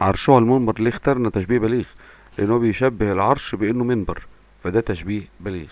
عرشها المنبر ليه اخترنا تشبيه بليغ لأنه بيشبه العرش بأنه منبر فده تشبيه بليغ.